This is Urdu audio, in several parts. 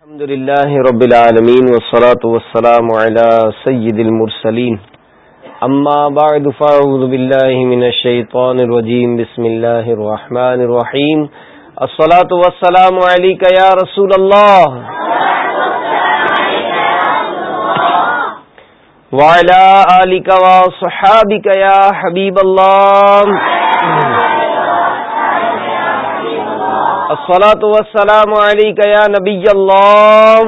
الحمد لله رب العالمين والصلاة والسلام على سيد المرسلين. أما بعد، فأعوذ بالله من الشيطان الرجيم. بسم الله الرحمن الرحيم. الصلاة والسلام عليك يا رسول الله. وعلى آلك وصحابك يا حبيب الله. الصلاة والسلام عليك يا نبي الله.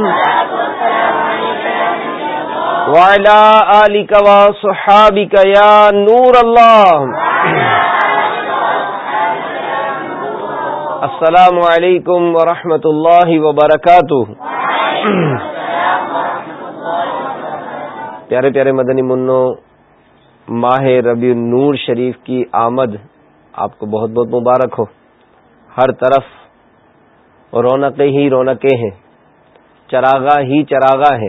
وعلى آلك وصحابك يا نور الله. السلام علیکم ورحمۃ اللہ وبرکاتہ پیارے پیارے مدنی منو، ماہ ربیع نور شریف کی آمد آپ کو بہت بہت مبارک ہو۔ ہر طرف رونقیں ہی رونقیں ہیں۔ چراغا ہی چراغا ہے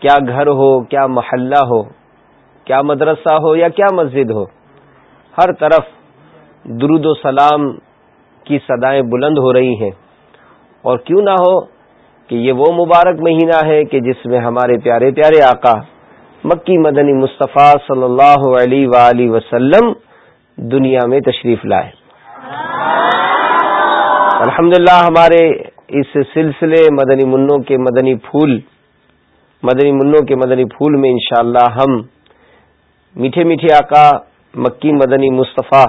کیا گھر ہو، کیا محلہ ہو، کیا مدرسہ ہو یا کیا مسجد ہو، ہر طرف درود و سلام کی صدائیں بلند ہو رہی ہیں۔ اور کیوں نہ ہو کہ یہ وہ مبارک مہینہ ہے کہ جس میں ہمارے پیارے پیارے آقا مکی مدنی مصطفیٰ صلی اللہ علیہ وآلہ وسلم دنیا میں تشریف لائے۔ الحمد ہمارے اس سلسلے مدنی منوں کے مدنی پھول، مدنی منوں کے مدنی پھول میں انشاءاللہ ہم میٹھے میٹھے آقا مکی مدنی مصطفیٰ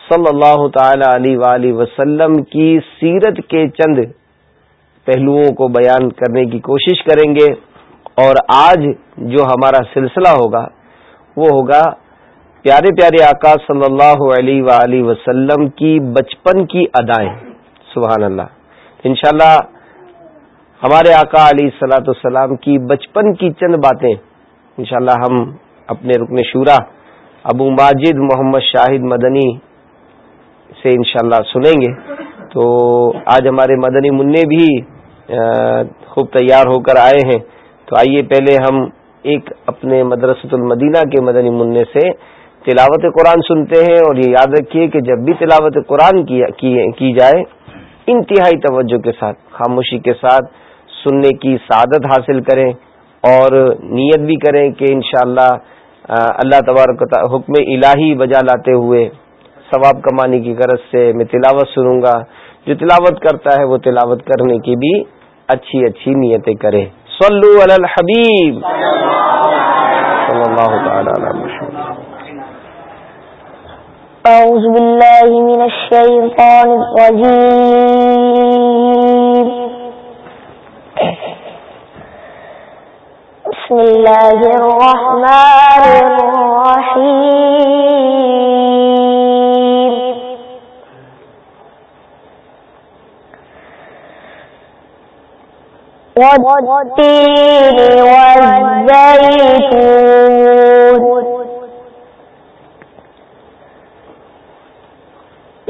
صلی اللہ تعالی علیہ وآلہ وسلم کی سیرت کے چند پہلوؤں کو بیان کرنے کی کوشش کریں گے اور آج جو ہمارا سلسلہ ہوگا، وہ ہوگا پیارے پیارے آقا صلی اللہ علیہ وآلہ وسلم کی بچپن کی ادائیں۔ سبحان اللہ۔ انشاءاللہ، ہمارے آقا علی سلاۃ السلام کی بچپن کی چند باتیں، انشاءاللہ ہم اپنے رکن شورا، ابو ماجد محمد شاہد مدنی سے انشاءاللہ سنیں گے۔ تو آج ہمارے مدنی منع بھی خوب تیار ہو کر آئے ہیں۔ تو آئیے پہلے ہم ایک اپنے مدرسۃ المدینہ کے مدنی منع سے تلاوت قرآن سنتے ہیں۔ اور یہ یاد رکھیے کہ جب بھی تلاوت قرآن کی جائے انتہائی توجہ کے ساتھ، خاموشی کے ساتھ سننے کی سعادت حاصل کریں اور نیت بھی کریں کہ انشاءاللہ اللہ اللہ تبارک حکم الہی بجا لاتے ہوئے ثواب کمانے کی غرض سے میں تلاوت سنوں گا۔ جو تلاوت کرتا ہے، وہ تلاوت کرنے کی بھی اچھی اچھی نیتیں کرے۔ صلو علی الحبیب۔ صلی اللہ تعالی علی أعوذ بالله من الشيطان الرجيم. بسم الله الرحمن الرحيم. والتين والزيتون.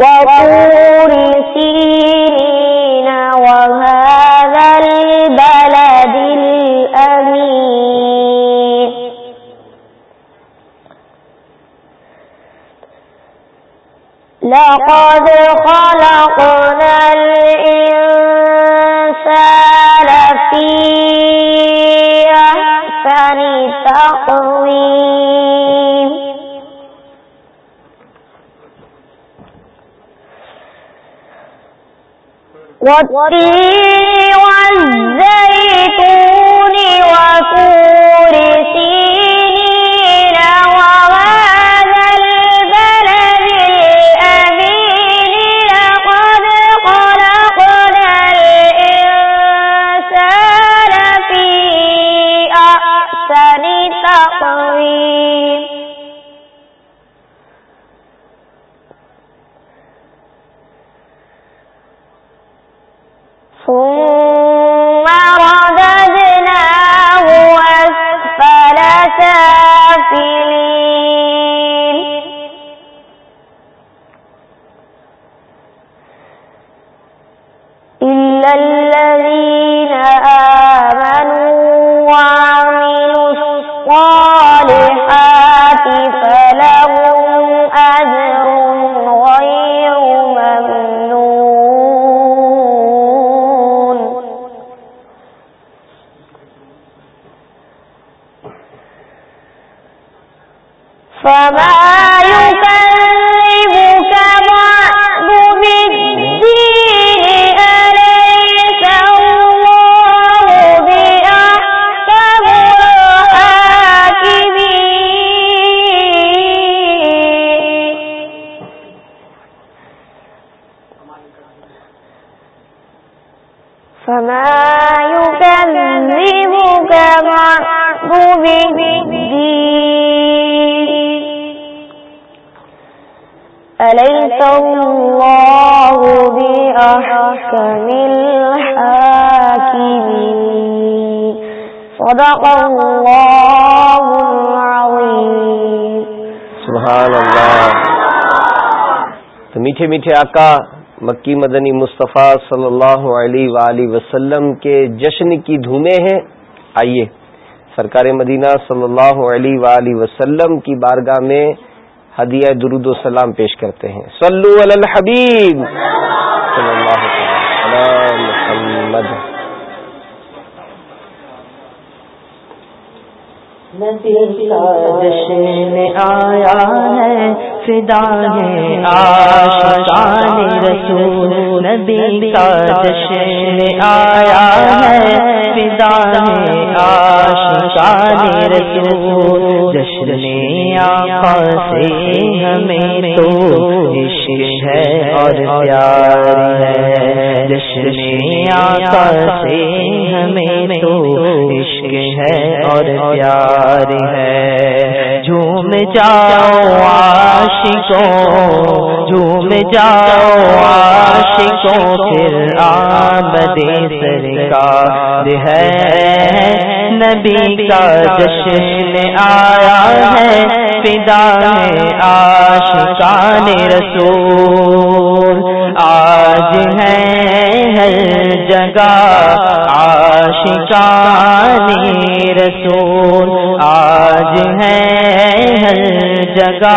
وطور سينين وهذا البلد الأمين. لقد خلقنا الإنسان في أحسن تقويم. والزيتون وطور سين وعملوا الصالحات فلهم أجر غير ممنون. فما صدق الله سبحان اللہ. تو میٹھے میٹھے آقا مکی مدنی مصطفیٰ صلی اللہ علیہ وآلہ وسلم کے جشن کی دھومیں ہیں. آئیے، سرکار مدینہ صلی اللہ علیہ وآلہ وسلم کی بارگاہ میں ہدیہ درود و سلام پیش کرتے ہیں. صلو علی الحبیب. صلی اللہ تعالی علی محمد نبی کا جشن آیا ہے فدا ہے آشان رسول نبی کا جشن آیا ہے فدا ہے آشان رسول جشن آقا سے ہمیں تو عشق ہے اور پیار ہے جشن آقا سے ہمیں تو عشق ہے اور پیار ہے جھوم جاؤ عاشقوں، جھوم جاؤ عاشقوں، پھر آمد سرکار ہے۔ نبی کا جشن آیا ہے، فدا ہے عاشقان رسول۔ آج ہے ہر جگہ عاشقان رسول آج ہے ہر جگہ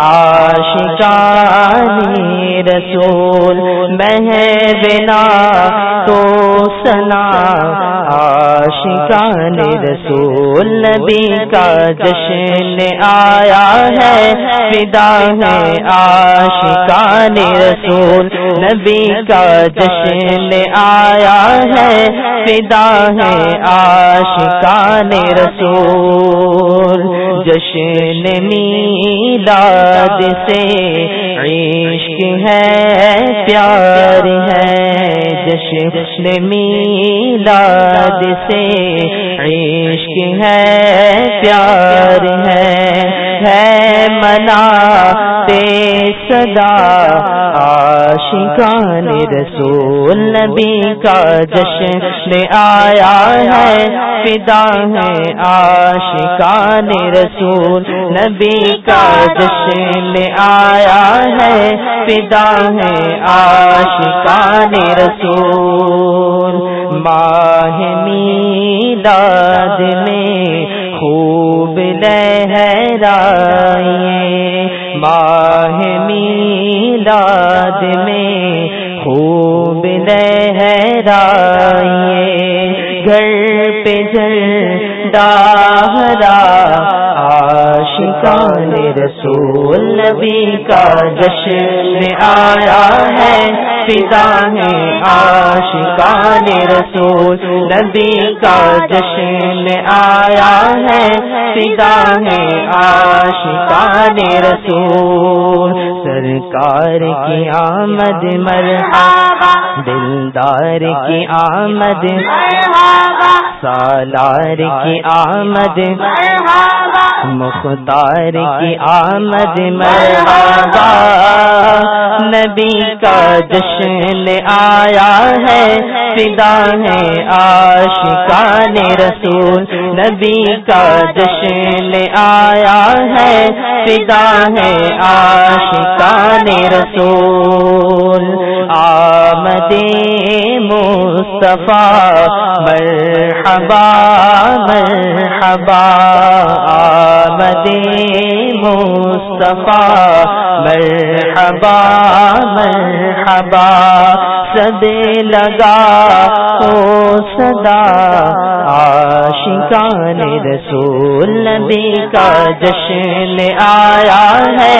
آشکانی رسول۔ میں بنا تو سنا آشکان رسول۔ نبی کا جشن آیا ہے، فدا ہے عاشقان رسول، نبی کا جشن آیا ہے، فدا ہے عاشقان رسول، جشن میلاد سے عشق ہے، پیار ہے، جشن میلاد سے عشق ہے پیار ہے ہے منا تے صدا عاشقان رسول نبی کا جشن آیا ہے، فدا ہے عاشقان رسول نبی کا جشن آیا ہے، فدا ہے عاشقان رسول ماہ میلاد میں خوب لہرائیے۔ ماہ میلاد میں خوب لہرائیے۔ گھر پہ جھنڈا ہرا، عاشقان رسول نبی کا جشن آیا ہے۔ فدا ہے عاشقان رسول، نبی کا جشن آیا ہے۔ فدا ہے عاشقان رسول، سرکار کی آمد، مرحبا، دلدار کی آمد سالار کی آمد مختار کی آمد، مرحبا، نبی کا جشن آیا ہے، فدا ہے عاشقان رسول، نبی کا جشن آیا ہے، فدا ہے عاشقان رسول۔ آمد مصطفیٰ، مرحبا مرحبا، آمد مصطفیٰ، مرحبا مرحبا، سب لگا ہو صدا آشکان رسول نبی کا جشن آیا ہے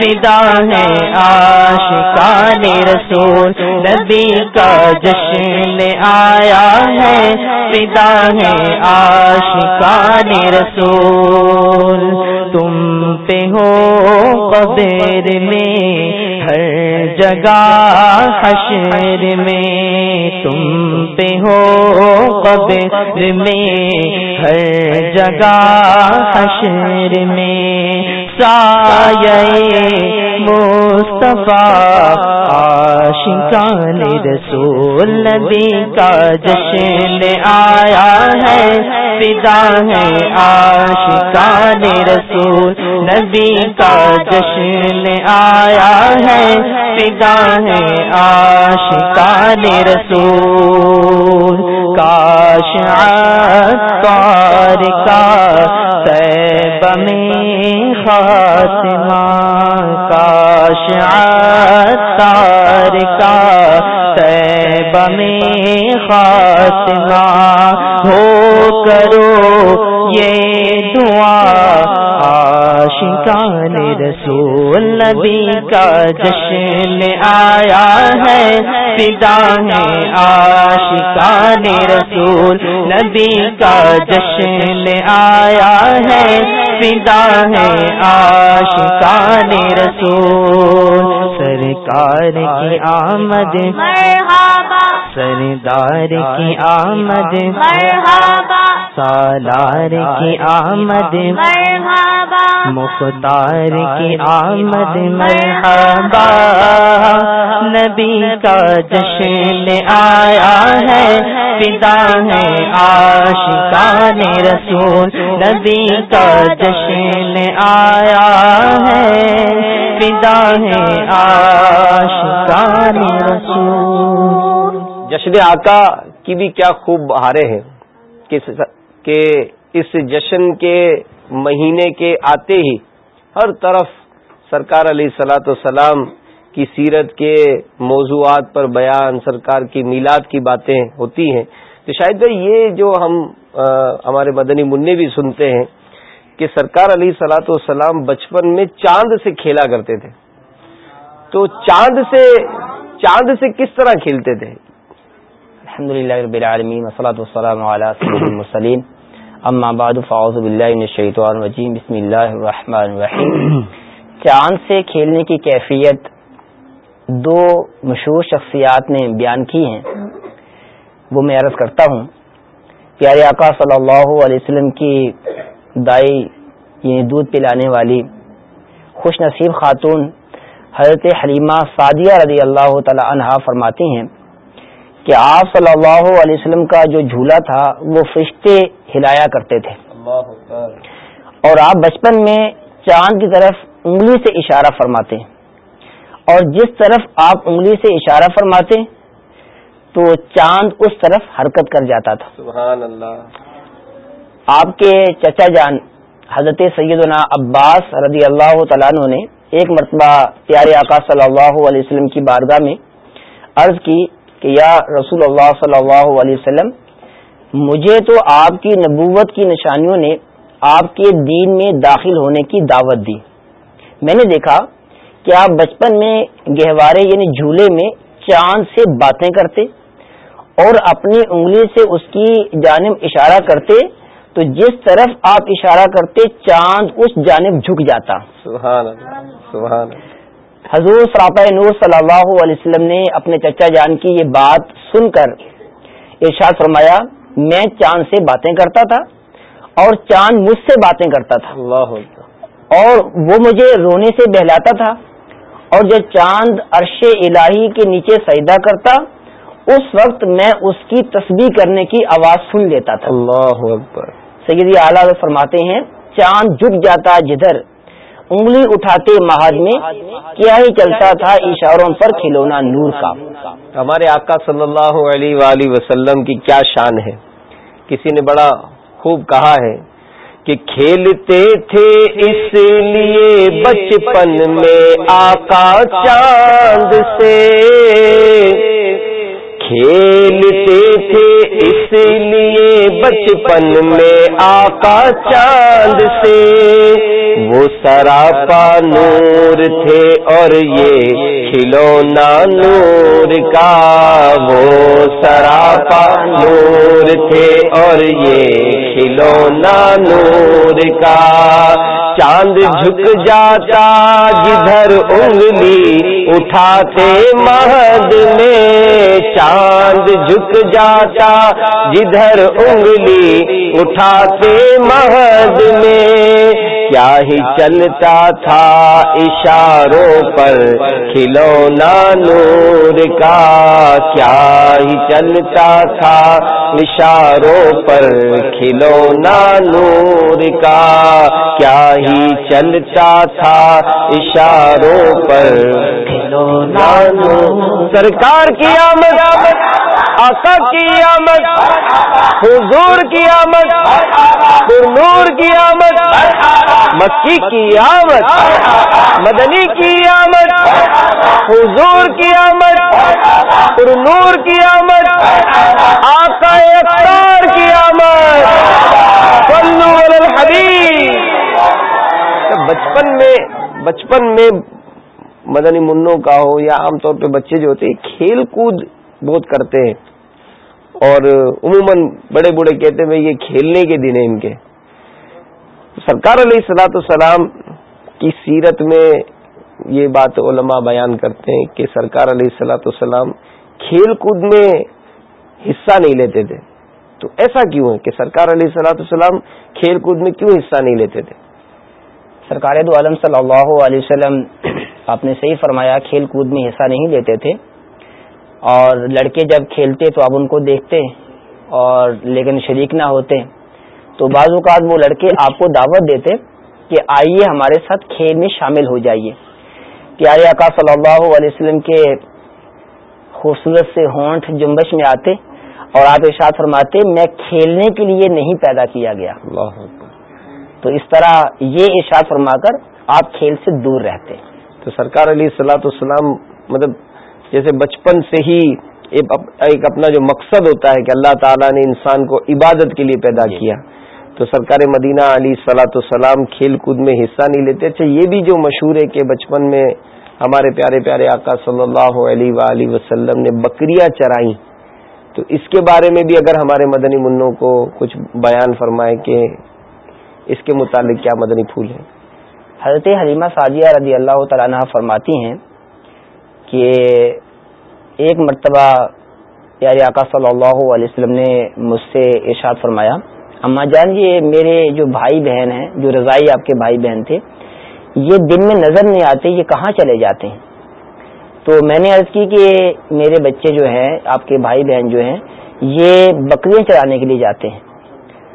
فدا ہے آشکان رسول نبی کا جشن آیا ہے، فدا ہے آشکان رسول۔ تم پہ ہو قبر میں، ہر جگہ حشر میں۔ تم پہ ہو قبر میں، ہر جگہ حشر میں۔ سایہ مصطفیٰ آشکان رسول نبی کا جشن آیا۔ فدا ہے آشکان رسول، نبی کا جشن آیا ہے۔ فدا ہے آشکان رسول، کاش تار کا سیب میں خاتمہ، کاش تار کا سیب میں خاتمہ ہو کرو یہ دعا آشکان رسول نبی کا جشن آیا ہے فدا ہے آشکان رسول نبی کا جشن آیا ہے فدا ہے آشکان رسول سرکار کی آمد سردار کی آمد سالار کی آمد مختار کی آمد مرحبا نبی کا جشن آیا ہے فدا ہے آشکان رسول نبی کا جشن آیا ہے۔ فدا ہے آشکان رسول۔ جشن آقا کی بھی کیا خوب بہاریں ہیں۔ کہ اس جشن کے مہینے کے آتے ہی ہر طرف سرکار علیہ سلاۃ والسلام کی سیرت کے موضوعات پر بیان، سرکار کی میلاد کی باتیں ہوتی ہیں۔ تو شاید بھائی، یہ جو ہم ہمارے مدنی منع بھی سنتے ہیں کہ سرکار علیہ سلاۃ والسلام بچپن میں چاند سے کھیلا کرتے تھے۔ تو چاند سے چاند سے کس طرح کھیلتے تھے؟ الحمد للہ رب العالمین وصلاۃ والسلام علی سید المرسلین۔ اما بعد، فاعوذ باللہ من الشیطان الرجیم۔ بسم اللہ الرحمن الرحیم۔ چاند سے کھیلنے کی کیفیت دو مشہور شخصیات نے بیان کی ہیں۔ وہ میں عرض کرتا ہوں، پیارے آقا صلی اللہ علیہ وسلم کی دائی یعنی دودھ پلانے والی خوش نصیب خاتون حضرت حلیمہ سعدیہ رضی اللہ تعالی عنہا فرماتی ہیں کہ آپ صلی اللہ علیہ وسلم کا جو جھولا تھا وہ فرشتے ہلایا کرتے تھے۔ اور آپ بچپن میں چاند کی طرف انگلی سے اشارہ فرماتے اور جس طرف آپ انگلی سے اشارہ فرماتے تو چاند اس طرف حرکت کر جاتا تھا۔ سبحان اللہ۔ آپ کے چچا جان حضرت سیدنا عباس رضی اللہ تعالیٰ نے ایک مرتبہ پیارے آقا صلی اللہ علیہ وسلم کی بارگاہ میں عرض کی کہ یا رسول اللہ صلی اللہ علیہ وسلم، مجھے تو آپ کی نبوت کی نشانیوں نے آپ کے دین میں داخل ہونے کی دعوت دی۔ میں نے دیکھا کہ آپ بچپن میں گہوارے یعنی جھولے میں چاند سے باتیں کرتے اور اپنی انگلی سے اس کی جانب اشارہ کرتے تو جس طرف آپ اشارہ کرتے چاند اس جانب جھک جاتا۔ سبحان اللہ سبحان اللہ۔ حضور سراپا نور صلی اللہ علیہ وسلم نے اپنے چچا جان کی یہ بات سن کر ارشاد فرمایا میں چاند سے باتیں کرتا تھا اور چاند مجھ سے باتیں کرتا تھا۔ اللہ اور وہ مجھے رونے سے بہلاتا تھا۔ اور جب چاند عرش الہی کے نیچے سجدہ کرتا اس وقت میں اس کی تسبیح کرنے کی آواز سن لیتا تھا۔ اللہ اکبر۔ سیدی اعلیٰ فرماتے ہیں، چاند جھک جاتا جدھر، انگلی اٹھاتے مہاج میں، کیا ہی چلتا تھا اشاروں پر کھلونا نور کا۔ ہمارے آقا صلی اللہ علیہ وآلہ وسلم کی کیا شان ہے۔ کسی نے بڑا خوب کہا ہے کہ کھیلتے تھے اس لیے بچپن میں آقا چاند سے۔ کھیلتے تھے، اس لیے بچپن میں آقا چاند سے وہ سراپا نور تھے اور یہ کھلونا نور کا وہ سراپا نور تھے اور یہ کھلونا نور کا۔ چاند جھک جاتا، جدھر انگلی اٹھاتے مہد میں، چاند جھک جاتا جدھر انگلی اٹھاتے مہد میں۔ کیا ہی چلتا تھا اشاروں پر، کھلونا نور کا۔ کیا ہی چلتا تھا اشاروں پر، کھلونا نور کا۔ کیا ہی چلتا تھا اشاروں پر، کھلونا نور۔ سرکار کی آمد۔ آقا کی آمد، حضور کی آمد نور کی آمد، مکی کی آمد، مدنی کی آمد، حضور کی آمد نور کی آمد، آقا اختار کی آمد۔ صلو علی الحبیب۔ بچپن میں بچپن میں مدنی منوں کا ہو یا عام طور پہ بچے جو ہوتے ہیں، کھیل کود بہت کرتے ہیں۔ اور عموماً بڑے بوڑھے کہتے ہیں یہ کھیلنے کے دن ہیں ان کے۔ سرکار علیہ السلاۃ السلام کی سیرت میں یہ بات علماء بیان کرتے ہیں کہ سرکار علیہ السلاۃ السلام کھیل کود میں حصہ نہیں لیتے تھے۔ تو ایسا کیوں ہے کہ سرکار علیہ السلاۃ السلام کھیل کود میں کیوں حصہ نہیں لیتے تھے؟ سرکار دو عالم صلی اللہ علیہ وسلم آپ نے صحیح فرمایا، کھیل کود میں حصہ نہیں لیتے تھے۔ اور لڑکے جب کھیلتے تو آپ ان کو دیکھتے اور لیکن شریک نہ ہوتے۔ تو بعض اوقات وہ لڑکے آپ کو دعوت دیتے کہ آئیے ہمارے ساتھ کھیل میں شامل ہو جائیے۔ پیارے آقا صلی اللہ علیہ وسلم کے خوبصورت سے ہونٹ جنبش میں آتے اور آپ ارشاد فرماتے میں کھیلنے کے لیے نہیں پیدا کیا گیا۔ اللہ تو اس طرح یہ ارشاد فرما کر آپ کھیل سے دور رہتے۔ تو سرکار علی السلاۃ السلام مطلب جیسے بچپن سے ہی ایک اپنا جو مقصد ہوتا ہے کہ اللہ تعالیٰ نے انسان کو عبادت کے لیے پیدا جی۔ کیا۔ تو سرکار مدینہ علی سلاۃ السلام کھیل کود میں حصہ نہیں لیتے۔ اچھا یہ بھی جو مشہور ہے کہ بچپن میں ہمارے پیارے پیارے آقا صلی اللہ علیہ وآلہ وسلم نے بکریاں چرائیں۔ تو اس کے بارے میں بھی اگر ہمارے مدنی منوں کو کچھ بیان فرمائے کہ اس کے متعلق کیا مدنی پھول ہے حضرت حلیمہ سعدیہ رضی اللہ تعالیٰ فرماتی ہیں کہ ایک مرتبہ پیارے آقا صلی اللہ علیہ وسلم نے مجھ سے ارشاد فرمایا، اما جان، یہ میرے جو بھائی بہن ہیں، جو رضائی آپ کے بھائی بہن تھے، یہ دن میں نظر نہیں آتے یہ کہاں چلے جاتے ہیں۔ تو میں نے عرض کی کہ میرے بچے جو ہیں، آپ کے بھائی بہن جو ہیں، یہ بکریاں چرانے کے لیے جاتے ہیں۔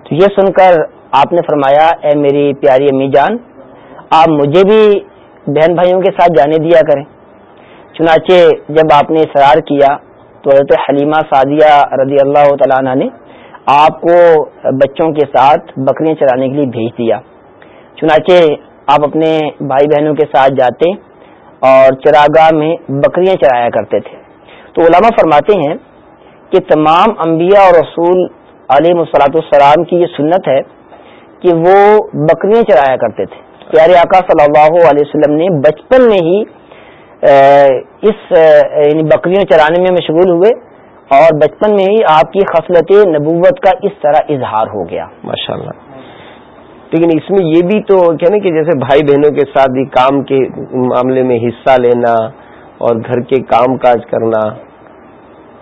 تو یہ سن کر آپ نے فرمایا، اے میری پیاری امی جان، آپ مجھے بھی بہن بھائیوں کے ساتھ جانے دیا کریں۔ چنانچہ جب آپ نے اصرار کیا تو حضرت حلیمہ سعدیہ رضی اللہ تعالیٰ نے آپ کو بچوں کے ساتھ بکریاں چرانے کے لیے بھیج دیا۔ چنانچہ آپ اپنے بھائی بہنوں کے ساتھ جاتے اور چراگاہ میں بکریاں چرایا کرتے تھے۔ تو علماء فرماتے ہیں کہ تمام انبیاء اور رسول علیہ مسلاط السلام کی یہ سنت ہے کہ وہ بکریاں چرایا کرتے تھے۔ پیارے آقا صلی اللہ علیہ وسلم نے بچپن میں ہی اس یعنی بکریوں چرانے میں مشغول ہوئے اور بچپن میں ہی آپ کی خصلت نبوت کا اس طرح اظہار ہو گیا۔ ماشاء اللہ لیکن اس میں یہ بھی تو کیا نا کہ جیسے بھائی بہنوں کے ساتھ بھی کام کے معاملے میں حصہ لینا اور گھر کے کام کاج کرنا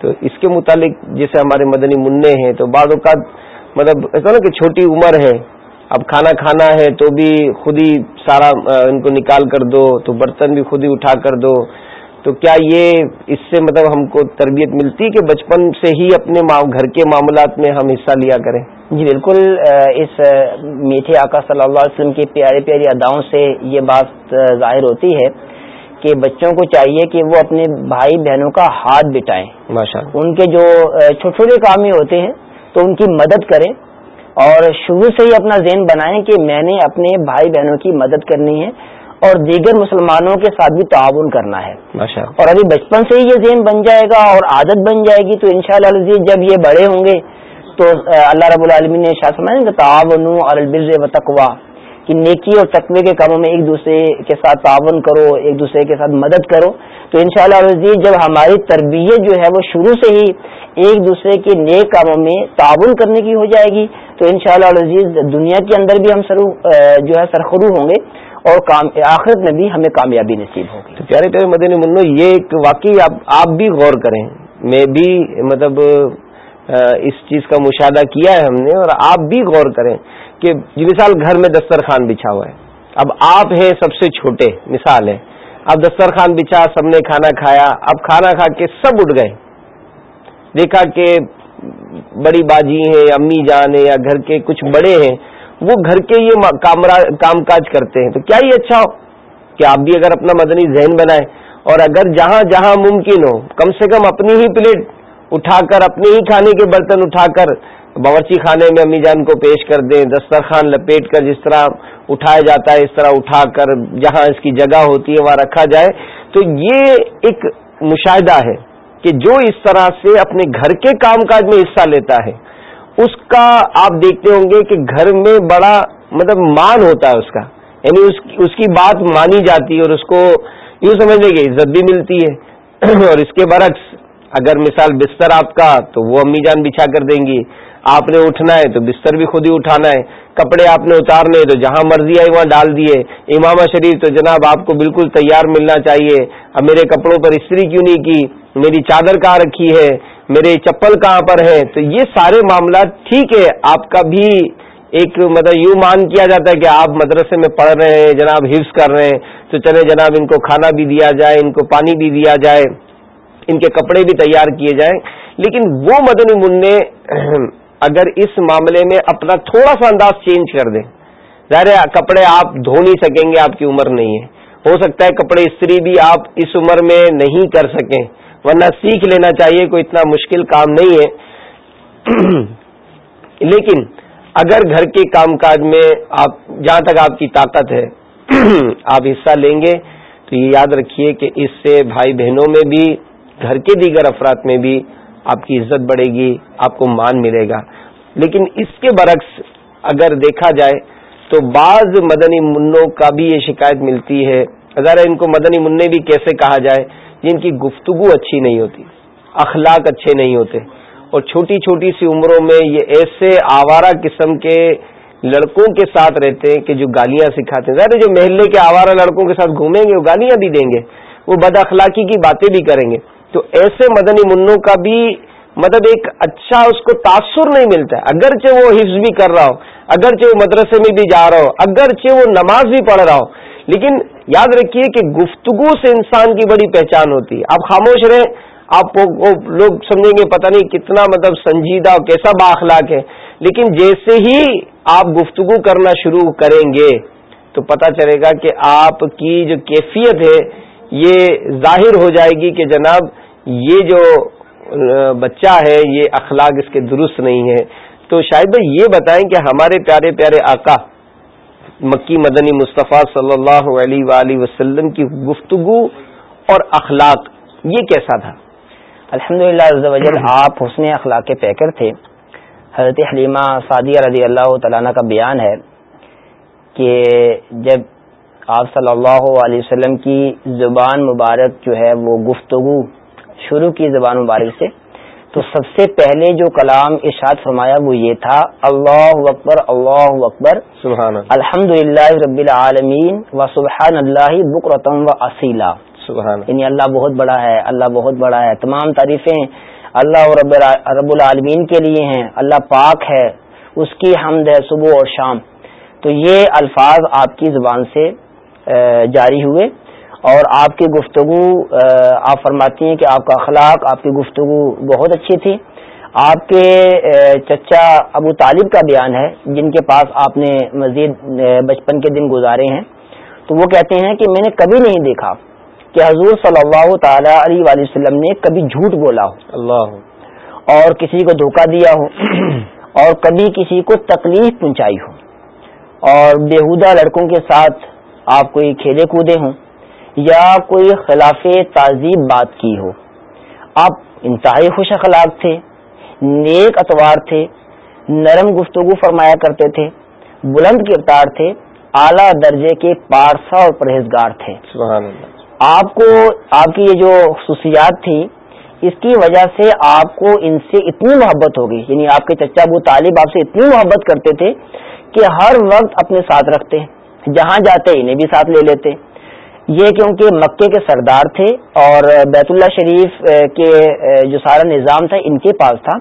تو اس کے متعلق جیسے ہمارے مدنی منع ہیں تو بعض اوقات مطلب ایسا نا کہ چھوٹی عمر ہے اب کھانا کھانا ہے تو بھی خود ہی سارا ان کو نکال کر دو تو برتن بھی خود ہی اٹھا کر دو۔ تو کیا یہ اس سے مطلب ہم کو تربیت ملتی کہ بچپن سے ہی اپنے گھر کے معاملات میں ہم حصہ لیا کریں؟ جی بالکل اس میٹھے آقا صلی اللہ علیہ وسلم کی پیاری پیاری اداؤں سے یہ بات ظاہر ہوتی ہے کہ بچوں کو چاہیے کہ وہ اپنے بھائی بہنوں کا ہاتھ بٹائیں ان کے جو چھوٹے چھوٹے کام ہی ہوتے ہیں تو ان کی مدد کریں۔ اور شروع سے ہی اپنا ذہن بنائیں کہ میں نے اپنے بھائی بہنوں کی مدد کرنی ہے اور دیگر مسلمانوں کے ساتھ بھی تعاون کرنا ہے۔ اور ابھی بچپن سے ہی یہ ذہن بن جائے گا اور عادت بن جائے گی تو ان شاء اللہ جب یہ بڑے ہوں گے تو اللہ رب العالمین نے شاہ سمجھا تعاون البر و تقوا کہ نیکی اور تقوی کے کاموں میں ایک دوسرے کے ساتھ تعاون کرو، ایک دوسرے کے ساتھ مدد کرو۔ تو ان شاء اللہ جی، جب ہماری تربیت جو ہے وہ شروع سے ہی ایک دوسرے کے نیک کاموں میں تعاون کرنے کی ہو جائے گی، تو ان شاء اللہ دنیا کے اندر بھی ہم سرو جو ہے سرخرو ہوں گے اور آخرت میں بھی ہمیں کامیابی نصیب ہوگی۔ تو پیارے پیارے مدنی منو، یہ ایک واقعی آپ بھی غور کریں۔ میں بھی مطلب اس چیز کا مشاہدہ کیا ہے ہم نے اور آپ بھی غور کریں۔ کہ مثال گھر میں دسترخوان بچھا ہوا ہے۔ اب آپ ہیں سب سے چھوٹے، مثال ہے۔ اب دسترخوان بچھا، سب نے کھانا کھایا، اب کھانا کھا کے سب اٹھ گئے۔ دیکھا کہ بڑی باجی ہیں امی جان ہے یا گھر کے کچھ بڑے ہیں، وہ گھر کے یہ کام کاج کرتے ہیں۔ تو کیا ہی اچھا ہو؟ کہ آپ بھی اگر اپنا مدنی ذہن بنائیں اور اگر جہاں جہاں ممکن ہو، کم سے کم اپنی ہی پلیٹ اٹھا کر، اپنے ہی کھانے کے برتن اٹھا کر باورچی خانے میں امی جان کو پیش کر دیں، دسترخوان لپیٹ کر جس طرح اٹھایا جاتا ہے، اس طرح اٹھا کر جہاں اس کی جگہ ہوتی ہے، وہاں رکھا جائے۔ تو یہ ایک مشاہدہ ہے کہ جو اس طرح سے اپنے گھر کے کام کاج میں حصہ لیتا ہے، اس کا آپ دیکھتے ہوں گے کہ گھر میں بڑا مطلب مان ہوتا ہے اس کا۔ یعنی اس کی بات مانی جاتی ہے اور اس کو یوں سمجھ لیں گے عزت بھی ملتی ہے۔ اور اس کے برعکس، اگر مثال بستر آپ کا، تو وہ امی جان بچھا کر دیں گی۔ آپ نے اٹھنا ہے تو بستر بھی خود ہی اٹھانا ہے، کپڑے آپ نے اتارنے تو جہاں مرضی آئی وہاں ڈال دیے۔ امام شریف تو جناب آپ کو بالکل تیار ملنا چاہیے۔ اب میرے کپڑوں پر استری کیوں نہیں کی؟ میری چادر کہاں رکھی ہے؟ میرے چپل کہاں پر ہے تو یہ سارے معاملات ٹھیک ہے۔ آپ کا بھی ایک مطلب یوں مان کیا جاتا ہے کہ آپ مدرسے میں پڑھ رہے ہیں، جناب حفظ کر رہے ہیں۔ تو چلے جناب، ان کو کھانا بھی دیا جائے، ان کو پانی بھی دیا جائے۔ ان کے کپڑے بھی تیار کیے جائیں۔ لیکن وہ مدنی منع اگر اس معاملے میں اپنا تھوڑا سا انداز چینج کر دیں۔ ظاہر کپڑے آپ دھو نہیں سکیں گے، آپ کی عمر نہیں ہے۔ ہو سکتا ہے کپڑے استری بھی آپ اس عمر میں نہیں کر سکیں، ورنہ سیکھ لینا چاہیے، کوئی اتنا مشکل کام نہیں ہے۔ لیکن اگر گھر کے کام کاج میں آپ، جہاں تک آپ کی طاقت ہے، آپ حصہ لیں گے، تو یہ یاد رکھیے کہ اس سے بھائی بہنوں میں بھی، گھر کے دیگر افراد میں بھی آپ کی عزت بڑھے گی، آپ کو مان ملے گا۔ لیکن اس کے برعکس اگر دیکھا جائے تو بعض مدنی منوں کا بھی یہ شکایت ملتی ہے۔ اگر ان کو مدنی منع بھی کیسے کہا جائے؟ جن کی گفتگو اچھی نہیں ہوتی، اخلاق اچھے نہیں ہوتے۔ اور چھوٹی چھوٹی سی عمروں میں یہ ایسے آوارہ قسم کے لڑکوں کے ساتھ رہتے ہیں کہ جو گالیاں سکھاتے ہیں۔ ظاہر جو محلے کے آوارہ لڑکوں کے ساتھ گھومیں گے، وہ گالیاں بھی دیں گے۔ وہ بد اخلاقی کی باتیں بھی کریں گے۔ تو ایسے مدنی منوں کا بھی مطلب ایک اچھا اس کو تاثر نہیں ملتا ہے۔ اگرچہ وہ حفظ بھی کر رہا ہو، اگرچہ وہ مدرسے میں بھی جا رہا ہو، اگرچہ وہ نماز بھی پڑھ رہا ہو، لیکن یاد رکھیے کہ گفتگو سے انسان کی بڑی پہچان ہوتی ہے۔ آپ خاموش رہیں، آپ لوگ سمجھیں گے، پتہ نہیں کتنا مطلب سنجیدہ اور کیسا باخلاق ہے۔ لیکن جیسے ہی آپ گفتگو کرنا شروع کریں گے، تو پتہ چلے گا کہ آپ کی جو کیفیت ہے یہ ظاہر ہو جائے گی کہ جناب یہ جو بچہ ہے، یہ اخلاق اس کے درست نہیں ہے تو شاید بھائی یہ بتائیں کہ ہمارے پیارے پیارے آقا مکی مدنی مصطفیٰ صلی اللہ علیہ وآلہ وسلم کی گفتگو اور اخلاق یہ کیسا تھا؟ الحمد للہ آپ حسن اخلاق کے پیکر تھے۔ حضرت حلیمہ سعدیہ رضی اللہ تعالیٰ کا بیان ہے کہ جب آپ صلی اللہ علیہ وسلم کی زبان مبارک جو ہے وہ گفتگو شروع کی زبان مبارک سے۔ تو سب سے پہلے جو کلام ارشاد فرمایا وہ یہ تھا اللہ اکبر اللہ اکبر۔ سبحان الحمد للہ رب العالمین و سبحان اللہ بکرتم و اصیلا سبحان یعنی اللہ بہت بڑا ہے اللہ بہت بڑا ہے۔ تمام تعریفیں اللہ رب رب العالمین کے لیے ہیں۔ اللہ پاک ہے اس کی حمد ہے صبح اور شام۔ تو یہ الفاظ آپ کی زبان سے جاری ہوئے۔ اور آپ کی گفتگو آپ فرماتی ہیں کہ آپ کا اخلاق آپ کی گفتگو بہت اچھی تھی۔ آپ کے چچا ابو طالب کا بیان ہے جن کے پاس آپ نے مزید بچپن کے دن گزارے ہیں۔ تو وہ کہتے ہیں کہ میں نے کبھی نہیں دیکھا کہ حضور صلی اللہ تعالی علیہ وآلہ وسلم نے کبھی جھوٹ بولا ہو۔ اللہ۔ اور کسی کو دھوکہ دیا ہو۔ اور کبھی کسی کو تکلیف پہنچائی ہو۔ اور بےحدہ لڑکوں کے ساتھ آپ کوئی کھیلے کودے ہوں یا کوئی خلاف تعزیب بات کی ہو۔ آپ انتہائی خوش اخلاق تھے نیک اتوار تھے نرم گفتگو فرمایا کرتے تھے بلند کردار تھے اعلی درجے کے پارسا اور پرہیزگار تھے۔ سبحان اللہ۔ آپ کو آپ کی یہ جو خصوصیات تھی اس کی وجہ سے آپ کو ان سے اتنی محبت ہوگی یعنی آپ کے چچا ابو طالب آپ سے اتنی محبت کرتے تھے کہ ہر وقت اپنے ساتھ رکھتے جہاں جاتے انہیں بھی ساتھ لے لیتے۔ یہ کیونکہ مکے کے سردار تھے اور بیت اللہ شریف کے جو سارا نظام تھا ان کے پاس تھا۔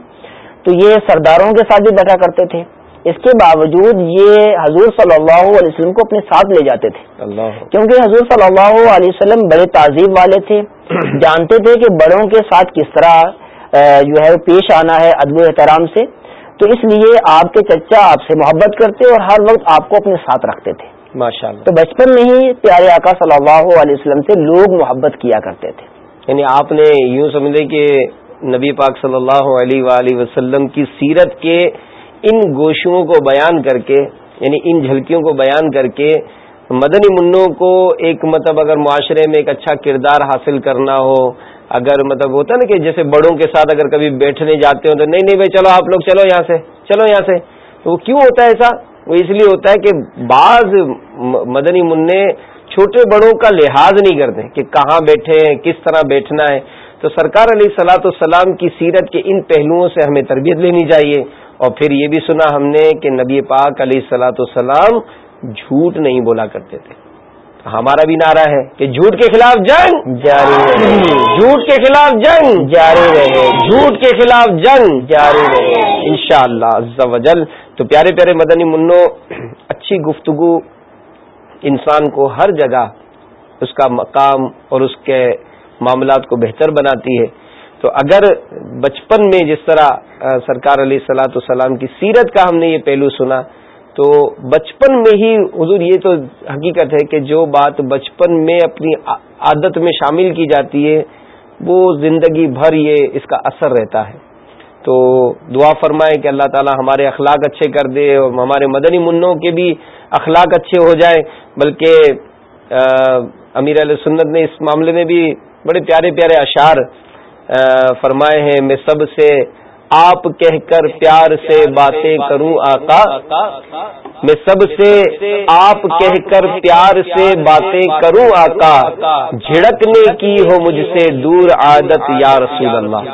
تو یہ سرداروں کے ساتھ بھی بیٹھا کرتے تھے۔ اس کے باوجود یہ حضور صلی اللہ علیہ وسلم کو اپنے ساتھ لے جاتے تھے۔ اللہ۔ کیونکہ حضور صلی اللہ علیہ وسلم بڑے تعظیم والے تھے۔ جانتے تھے کہ بڑوں کے ساتھ کس طرح جو ہے پیش آنا ہے ادب و احترام سے۔ تو اس لیے آپ کے چچا آپ سے محبت کرتے اور ہر وقت آپ کو اپنے ساتھ رکھتے تھے۔ ماشاء اللہ تو بچپن میں ہی پیارے آقا صلی اللہ علیہ وسلم سے لوگ محبت کیا کرتے تھے۔ یعنی آپ نے یوں سمجھے کہ نبی پاک صلی اللہ علیہ وآلہ وسلم کی سیرت کے ان گوشوں کو بیان کر کے یعنی ان جھلکیوں کو بیان کر کے مدنی منوں کو ایک مطلب اگر معاشرے میں ایک اچھا کردار حاصل کرنا ہو اگر مطلب ہوتا ہے نا کہ جیسے بڑوں کے ساتھ اگر کبھی بیٹھنے جاتے ہو تو نہیں نہیں بھائی چلو آپ لوگ چلو یہاں سے چلو یہاں سے۔ تو وہ کیوں ہوتا ہے ایسا؟ وہ اس لیے ہوتا ہے کہ بعض مدنی منع چھوٹے بڑوں کا لحاظ نہیں کرتے کہ کہاں بیٹھے ہیں، کس طرح بیٹھنا ہے۔ تو سرکار علیہ سلاۃ السلام کی سیرت کے ان پہلوؤں سے ہمیں تربیت لینی چاہیے۔ اور پھر یہ بھی سنا ہم نے کہ نبی پاک علیہ سلاۃ السلام جھوٹ نہیں بولا کرتے تھے۔ ہمارا بھی نعرہ ہے کہ جھوٹ کے خلاف جنگ جاری رہے۔ جھوٹ کے خلاف جنگ جاری رہے۔ جھوٹ کے خلاف جنگ جاری رہے۔ ان شاء اللہ تو پیارے پیارے مدنی منو، اچھی گفتگو انسان کو ہر جگہ اس کا مقام اور اس کے معاملات کو بہتر بناتی ہے۔ تو اگر بچپن میں جس طرح سرکار علیہ سلاۃ السلام کی سیرت کا ہم نے یہ پہلو سنا تو بچپن میں ہی حضور، یہ تو حقیقت ہے کہ جو بات بچپن میں اپنی عادت میں شامل کی جاتی ہے، وہ زندگی بھر یہ اس کا اثر رہتا ہے۔ تو دعا فرمائے کہ اللہ تعالی ہمارے اخلاق اچھے کر دے اور ہمارے مدنی منوں کے بھی اخلاق اچھے ہو جائیں۔ بلکہ امیر علیہ سنت نے اس معاملے میں بھی بڑے پیارے پیارے اشعار فرمائے ہیں، میں سب سے آپ کہہ کر پیار سے باتیں کروں آقا، میں سب سے آپ کہہ کر پیار سے باتیں کروں آقا، جھڑکنے کی ہو مجھ سے دور عادت یا رسول اللہ۔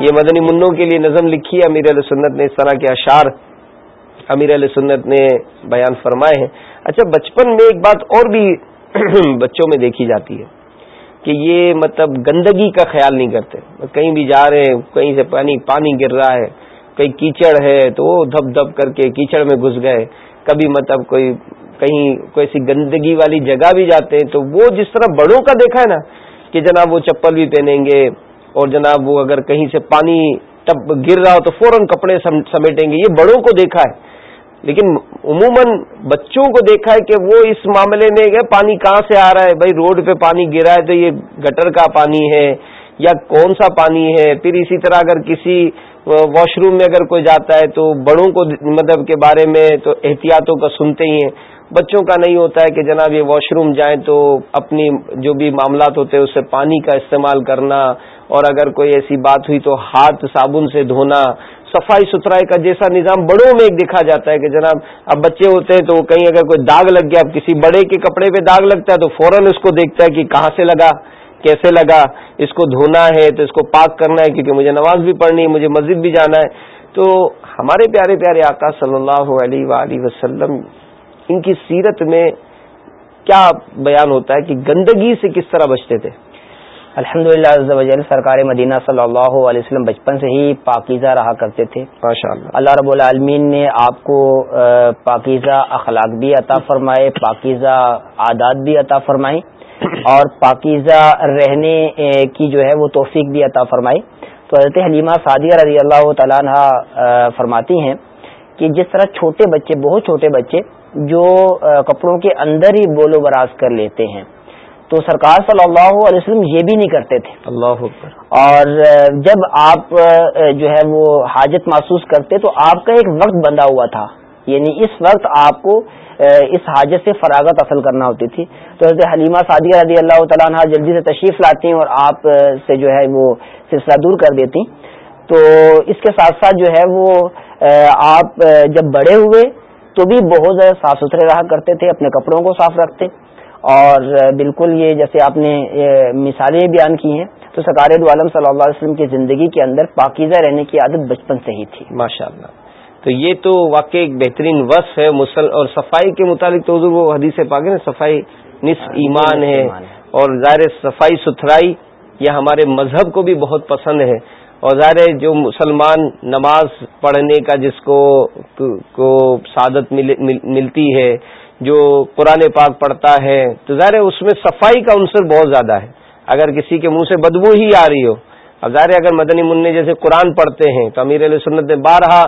یہ مدنی منوں کے لیے نظم لکھی ہے امیر علیہ سنت نے اس طرح کے اشعار امیر علیہ سنت نے بیان فرمائے ہیں۔ اچھا بچپن میں ایک بات اور بھی بچوں میں دیکھی جاتی ہے۔ کہ یہ مطلب گندگی کا خیال نہیں کرتے۔ کہیں بھی جا رہے ہیں، کہیں سے پانی پانی گر رہا ہے، کہیں کیچڑ ہے تو وہ دھپ دھپ کر کے کیچڑ میں گھس گئے۔ کبھی مطلب کوئی کہیں کوئی ایسی گندگی والی جگہ بھی جاتے ہیں تو وہ جس طرح بڑوں کا دیکھا ہے نا کہ جناب وہ چپل بھی پہنیں گے اور جناب وہ اگر کہیں سے پانی ٹپ گر رہا ہو تو فوراً کپڑے سمیٹیں گے، یہ بڑوں کو دیکھا ہے۔ لیکن عموماً بچوں کو دیکھا ہے کہ وہ اس معاملے میں کہ پانی کہاں سے آ رہا ہے؟ بھائی روڈ پہ پانی گرا ہے تو یہ گٹر کا پانی ہے یا کون سا پانی ہے؟ پھر اسی طرح اگر کسی واش روم میں اگر کوئی جاتا ہے تو بڑوں کو مطلب کے بارے میں تو احتیاطوں کا سنتے ہی ہیں۔ بچوں کا نہیں ہوتا ہے کہ جناب یہ واش روم جائیں تو اپنی جو بھی معاملات ہوتے ہیں، اس سے پانی کا استعمال کرنا اور اگر کوئی ایسی بات ہوئی تو ہاتھ صابن سے دھونا، صفائی ستھرائی کا جیسا نظام بڑوں میں ایک دیکھا جاتا ہے کہ جناب اب بچے ہوتے ہیں تو کہیں اگر کوئی داغ لگ گیا، اب کسی بڑے کے کپڑے پہ داغ لگتا ہے تو فوراً اس کو دیکھتا ہے کہ کہاں سے لگا، کیسے لگا، اس کو دھونا ہے تو اس کو پاک کرنا ہے کیونکہ مجھے نماز بھی پڑھنی ہے، مجھے مسجد بھی جانا ہے۔ تو ہمارے پیارے پیارے آقا صلی اللہ علیہ وآلہ وسلم ان کی سیرت میں کیا بیان ہوتا ہے کہ گندگی سے کس طرح بچتے تھے؟ الحمد للہ سرکار مدینہ صلی اللہ علیہ وسلم بچپن سے ہی پاکیزہ رہا کرتے تھے۔ اللہ رب العالمین نے آپ کو پاکیزہ اخلاق بھی عطا فرمائے پاکیزہ عادات بھی عطا فرمائی اور پاکیزہ رہنے کی جو ہے وہ توفیق بھی عطا فرمائی۔ تو حضرت حلیمہ سعدیہ رضی اللہ تعالیٰ عنہ فرماتی ہیں کہ جس طرح چھوٹے بچے بہت چھوٹے بچے جو کپڑوں کے اندر ہی بولو براز کر لیتے ہیں۔ تو سرکار صلی اللہ علیہ وسلم یہ بھی نہیں کرتے تھے۔ اللہ اور جب آپ جو ہے وہ حاجت محسوس کرتے تو آپ کا ایک وقت بندھا ہوا تھا۔ یعنی اس وقت آپ کو اس حاجت سے فراغت حاصل کرنا ہوتی تھی۔ تو حضرت حلیمہ سعدیہ رضی اللہ تعالیٰ عنہ جلدی سے تشریف لاتی ہیں اور آپ سے جو ہے وہ سلسلہ دور کر دیتی۔ تو اس کے ساتھ ساتھ جو ہے وہ آپ جب بڑے ہوئے تو بھی بہت زیادہ صاف ستھرے رہا کرتے تھے اپنے کپڑوں کو صاف رکھتے۔ اور بالکل یہ جیسے آپ نے مثالیں بیان کی ہیں تو سکار عالم صلی اللہ علیہ وسلم کی زندگی کے اندر پاکیزہ رہنے کی عادت بچپن سے ہی تھی۔ ماشاء اللہ تو یہ تو واقعی ایک بہترین وصف ہے مسل اور صفائی کے متعلق تو وہ حدیث پاک ہے نا صفائی نصف ہاں، ایمان ہے۔ اور ظاہر صفائی ستھرائی یہ ہمارے مذہب کو بھی بہت پسند ہے۔ اور ظاہر جو مسلمان نماز پڑھنے کا جس کو کو سعادت ملتی ہے، جو قرآن پاک پڑھتا ہے، تو ظاہر اس میں صفائی کا عنصر بہت زیادہ ہے۔ اگر کسی کے منہ سے بدبو ہی آ رہی ہو، اب ظاہر اگر مدنی منع جیسے قرآن پڑھتے ہیں، تو امیر علیہ سنت نے بارہا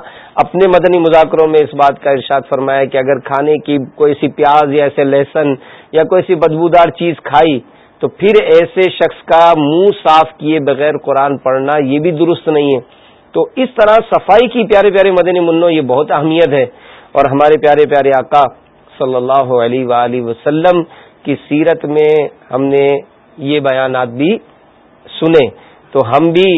اپنے مدنی مذاکروں میں اس بات کا ارشاد فرمایا کہ اگر کھانے کی کوئی سی پیاز یا ایسے لہسن یا کوئی سی بدبودار چیز کھائی تو پھر ایسے شخص کا منہ صاف کیے بغیر قرآن پڑھنا یہ بھی درست نہیں ہے۔ تو اس طرح صفائی کی پیارے پیارے مدنی منوں، یہ بہت اہمیت ہے۔ اور ہمارے پیارے پیارے آقا صلی اللہ علیہ وآلہ وسلم کی سیرت میں ہم نے یہ بیانات بھی سنے۔ تو ہم بھی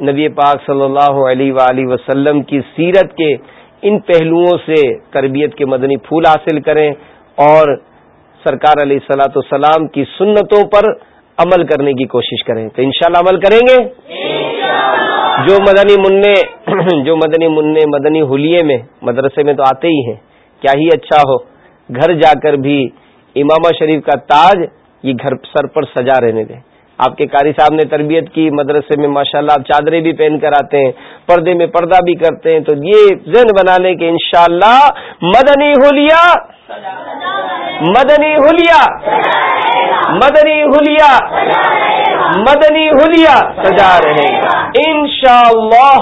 نبی پاک صلی اللہ علیہ وآلہ وسلم کی سیرت کے ان پہلوؤں سے تربیت کے مدنی پھول حاصل کریں اور سرکار علیہ السلاۃ والسلام کی سنتوں پر عمل کرنے کی کوشش کریں۔ تو انشاءاللہ عمل کریں گے؟ جو مدنی منع جو مدنی منع مدنی حلیے میں مدرسے میں تو آتے ہی ہیں کیا ہی اچھا ہو۔ گھر جا کر بھی امامہ شریف کا تاج یہ گھر سر پر سجا رہنے دیں۔ آپ کے قاری صاحب نے تربیت کی، مدرسے میں ماشاءاللہ اللہ آپ چادریں بھی پہن کر آتے ہیں، پردے میں پردہ بھی کرتے ہیں، تو یہ ذہن بنا لیں کہ انشاءاللہ مدنی ہولیا مدنی ہولیا مدنی ہولیا مدنی ہولیا سجا رہے ان شاء اللہ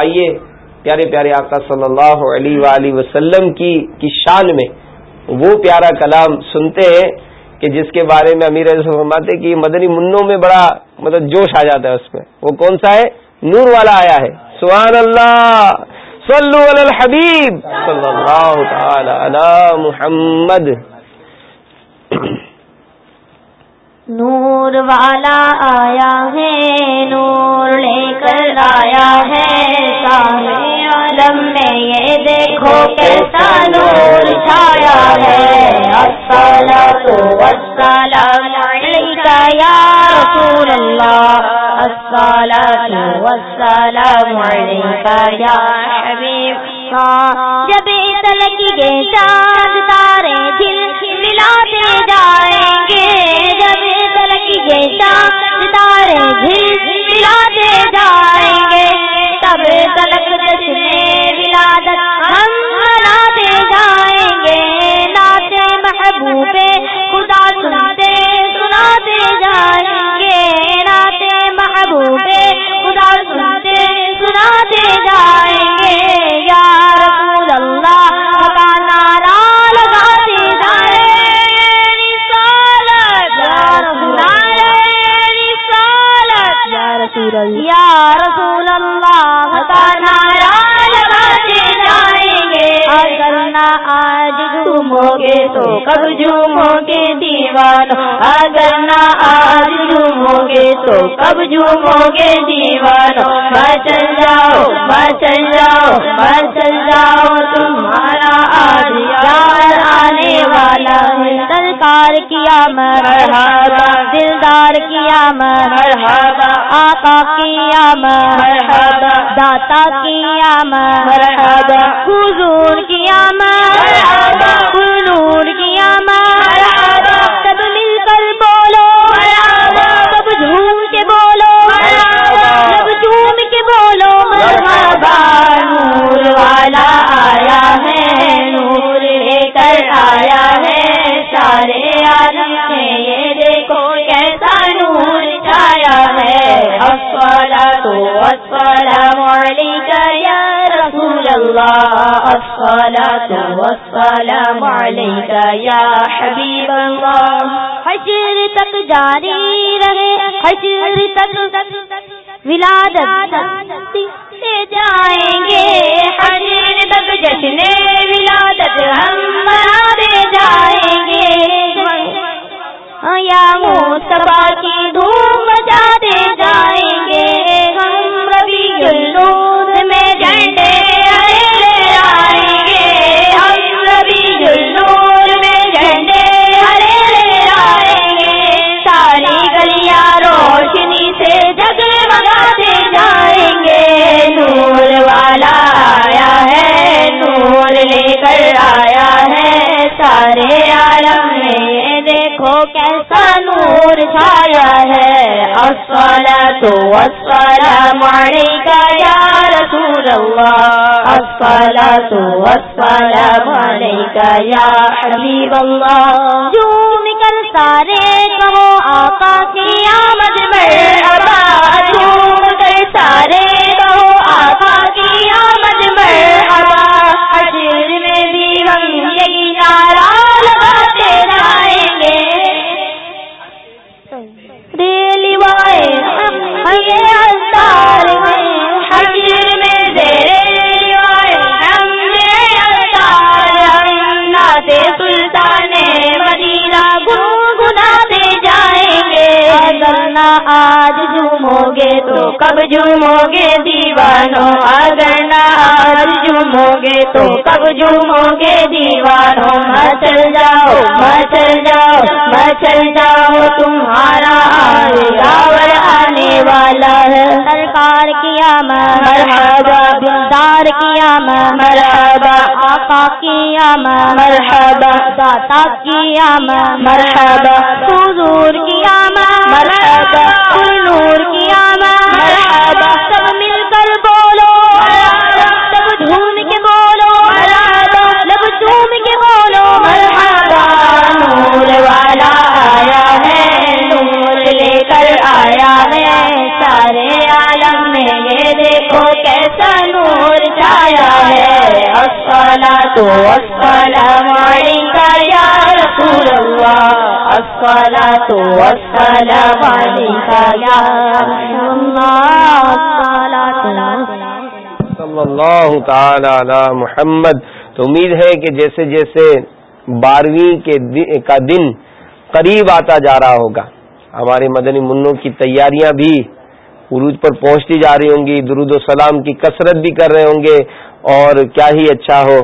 آئیے پیارے پیارے آقا صلی اللہ علیہ وآلہ وسلم کی کی شان میں وہ پیارا کلام سنتے ہیں۔ کہ جس کے بارے میں امیر فرماتے کہ مدنی منوں میں بڑا مطلب جوش آ جاتا ہے اس میں۔ وہ کون سا ہے؟ نور والا آیا ہے۔ سبحان اللہ صلو علی الحبیب۔ صلی اللہ تعالی علی محمد۔ نور والا آیا ہے، نور لے کر آیا ہے عالم میں یہ دیکھو کیسا نور چھایا ہے۔ السلام والسلام علیکہ یا رسول اللہ۔ السلام والسلام علیکہ یا حبیب جب تلک گے چاند تارے دل ملاتے جائیں گے، جب تلک گے چاند تارے دل ملاتے جائیں گے، تب تلک جشن ہم مناتے جائیں گے ناتے محبوب خدا سنتے، سناتے جائیں گے۔ ناتے محبوب خدا سنتے، سناتے جائیں گے۔ یا رسول اللہ کا نعرہ لگاتے جائیں۔ یا رسول اللہ کا نعرہ آج جھومو گے تو کب جھومو گے دیوانو اگر نہ آج جھومو گے تو کب جھومو گے دیوانو بچل جاؤ بچل جاؤ بچل جاؤ تمہارا آج یار آنے والا ہے۔ سرکار کیا مرحبا۔ دلدار کیا مرحبا۔ آقا کیا مرحبا۔ داتا کیا مرحبا۔ حضور کیا مرحبا۔ حضور کیا مرحبا۔ سب مل کر بولو۔ مرحبا۔ سب جھوم کے بولو۔ مرحبا۔ سب جھوم کے بولو۔ مرحبا۔ نور والا۔ آیا ہے سارے عالم میں یہ دیکھو کیسا نور چھایا ہے۔ افلا تو السلام علیکہ یا رسول اللہ۔ افلا تو السلام علیکہ یا حبیب اللہ۔ حجر تک جاری رہے، حجر تک ولادت عالم میں دیکھو کیسا نور چھایا ہے۔ اصلا تو اصلا کا یا رسول اللہ۔ اصلا تو اصلا کا یا حبیب اللہ۔ جو نکل سارے کہو آقا کی آمد مرحبا جھوم نہ آج جھومو گے تو کب جھومو گے دیوانوں اگر نہ آج جھومو گے تو کب جھومو گے دیوانوں مچل جاؤ مچل جاؤ مچل جاؤ تمہارا آور آنے والا ہے سرکار کیا مرحبا دلدار کیا مرحبا آقا کیا مرحبا داتا کیا مرحبا حضور کیا مرحبا نور کیا مرحبا، سب مل کر بولو سب جھوم کے بولو، مرحبا لب جھوم کے بولو، مرحبا، نور والا آیا ہے، نور لے کر آیا ہے، سارے عالم میں یہ دیکھو کیسا نور چھایا ہے اصلا تو اصلا ماڑی کا یا رسول اللہ اصلا تو اصلا ماڑی کا یا رسول صلی اللہ تعالی علی محمد۔ تو امید ہے کہ جیسے جیسے بارہویں کا دن قریب آتا جا رہا ہوگا، ہمارے مدنی منوں کی تیاریاں بھی عروج پر پہنچتی جا رہی ہوں گی، درود و سلام کی کثرت بھی کر رہے ہوں گے اور کیا ہی اچھا ہو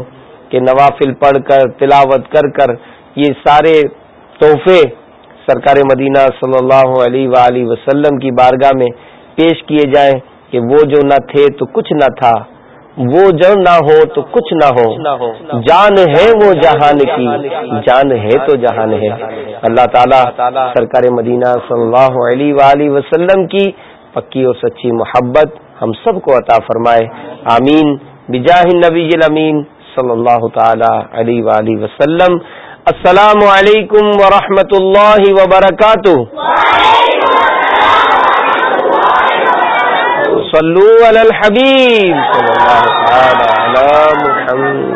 کہ نوافل پڑھ کر، تلاوت کر کر یہ سارے تحفے سرکار مدینہ صلی اللہ علیہ وآلہ وسلم کی بارگاہ میں پیش کیے جائیں کہ وہ جو نہ تھے تو کچھ نہ تھا، وہ جو نہ ہو تو کچھ نہ ہو۔ جان ہے وہ جہان کی، جان ہے تو جہان ہے۔ اللہ تعالیٰ سرکار مدینہ صلی اللہ علیہ وآلہ وسلم کی پکی اور سچی محبت ہم سب کو عطا فرمائے۔ آمین۔ بجاہ نبی الامین صلی اللہ تعالی علیہ وآلہ وسلم۔ السلام علیکم ورحمۃ اللہ وبرکاتہ. صلو علی الحبیب. صلی اللہ علی محمد